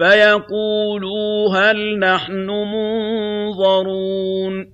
فَيَقُولُوا هَلْ نَحْنُ مُنظَرُونَ